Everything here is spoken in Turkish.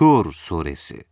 Tur Suresi.